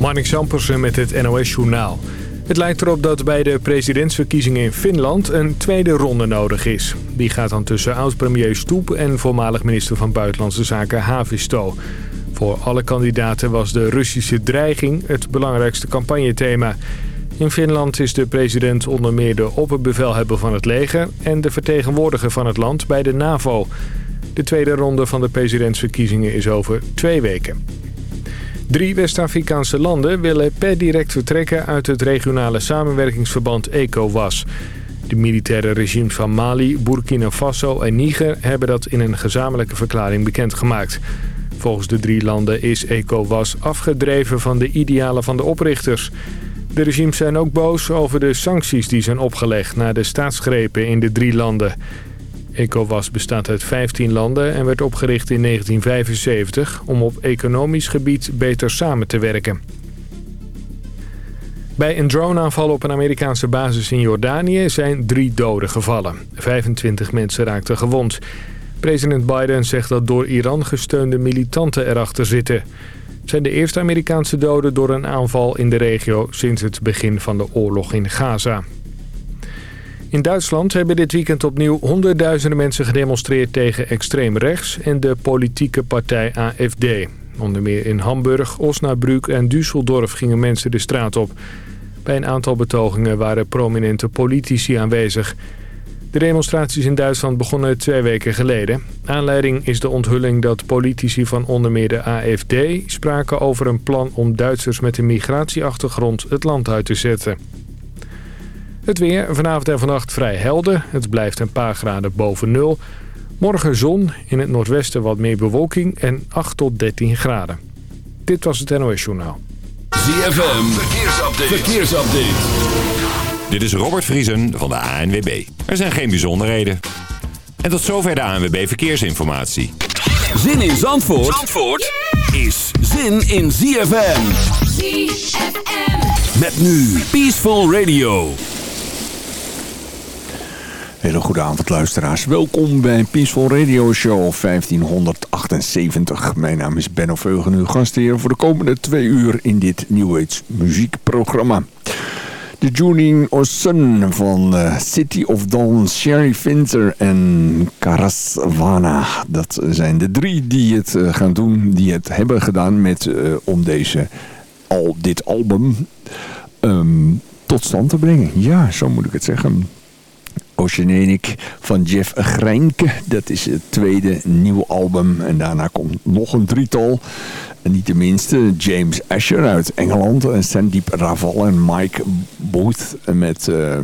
Marnik Sampersen met het NOS-journaal. Het lijkt erop dat bij de presidentsverkiezingen in Finland een tweede ronde nodig is. Die gaat dan tussen oud-premier Stoep en voormalig minister van Buitenlandse Zaken Havisto. Voor alle kandidaten was de Russische dreiging het belangrijkste campagnethema. In Finland is de president onder meer de opperbevelhebber van het leger... en de vertegenwoordiger van het land bij de NAVO. De tweede ronde van de presidentsverkiezingen is over twee weken. Drie West-Afrikaanse landen willen per direct vertrekken uit het regionale samenwerkingsverband ECOWAS. De militaire regimes van Mali, Burkina Faso en Niger hebben dat in een gezamenlijke verklaring bekendgemaakt. Volgens de drie landen is ECOWAS afgedreven van de idealen van de oprichters. De regimes zijn ook boos over de sancties die zijn opgelegd na de staatsgrepen in de drie landen. ECOWAS bestaat uit 15 landen en werd opgericht in 1975 om op economisch gebied beter samen te werken. Bij een droneaanval op een Amerikaanse basis in Jordanië zijn drie doden gevallen. 25 mensen raakten gewond. President Biden zegt dat door Iran gesteunde militanten erachter zitten. Het zijn de eerste Amerikaanse doden door een aanval in de regio sinds het begin van de oorlog in Gaza. In Duitsland hebben dit weekend opnieuw honderdduizenden mensen gedemonstreerd tegen extreem rechts en de politieke partij AFD. Onder meer in Hamburg, Osnabrück en Düsseldorf gingen mensen de straat op. Bij een aantal betogingen waren prominente politici aanwezig. De demonstraties in Duitsland begonnen twee weken geleden. Aanleiding is de onthulling dat politici van onder meer de AFD... spraken over een plan om Duitsers met een migratieachtergrond het land uit te zetten. Het weer vanavond en vannacht vrij helder. Het blijft een paar graden boven nul. Morgen zon, in het noordwesten wat meer bewolking en 8 tot 13 graden. Dit was het NOS Journaal. ZFM, verkeersupdate. verkeersupdate. Dit is Robert Vriesen van de ANWB. Er zijn geen bijzonderheden. En tot zover de ANWB Verkeersinformatie. Zin in Zandvoort, Zandvoort is zin in ZFM. ZFM. Met nu Peaceful Radio. Hele goede avond luisteraars. Welkom bij Peaceful Radio Show 1578. Mijn naam is Benno Veugen, uw gastheer voor de komende twee uur in dit New Age muziekprogramma. De Juning Orson van uh, City of Dawn, Sherry Finter en Karaswana. Dat zijn de drie die het uh, gaan doen, die het hebben gedaan met, uh, om deze, al, dit album um, tot stand te brengen. Ja, zo moet ik het zeggen. Oceanic van Jeff Greinke. Dat is het tweede nieuwe album. En daarna komt nog een drietal. En niet de minste, James Asher uit Engeland. En Sandeep Raval en Mike Booth met uh,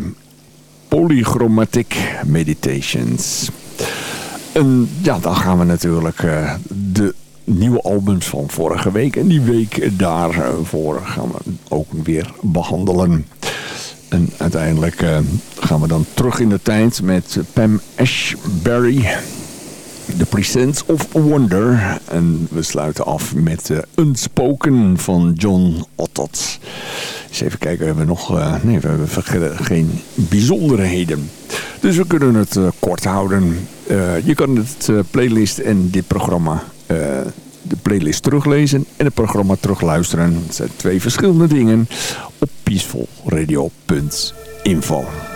Polychromatic Meditations. En ja, dan gaan we natuurlijk uh, de nieuwe albums van vorige week. En die week daarvoor gaan we ook weer behandelen. En uiteindelijk uh, gaan we dan terug in de tijd met Pam Ashbury. The Presence of Wonder. En we sluiten af met uh, Unspoken van John Ottot. Eens even kijken, hebben we nog... Uh, nee, we hebben geen bijzonderheden. Dus we kunnen het kort houden. je kan het playlist en dit programma de playlist teruglezen en het programma terugluisteren. Het zijn twee verschillende dingen op peacefulradio.info.